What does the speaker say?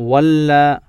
ولا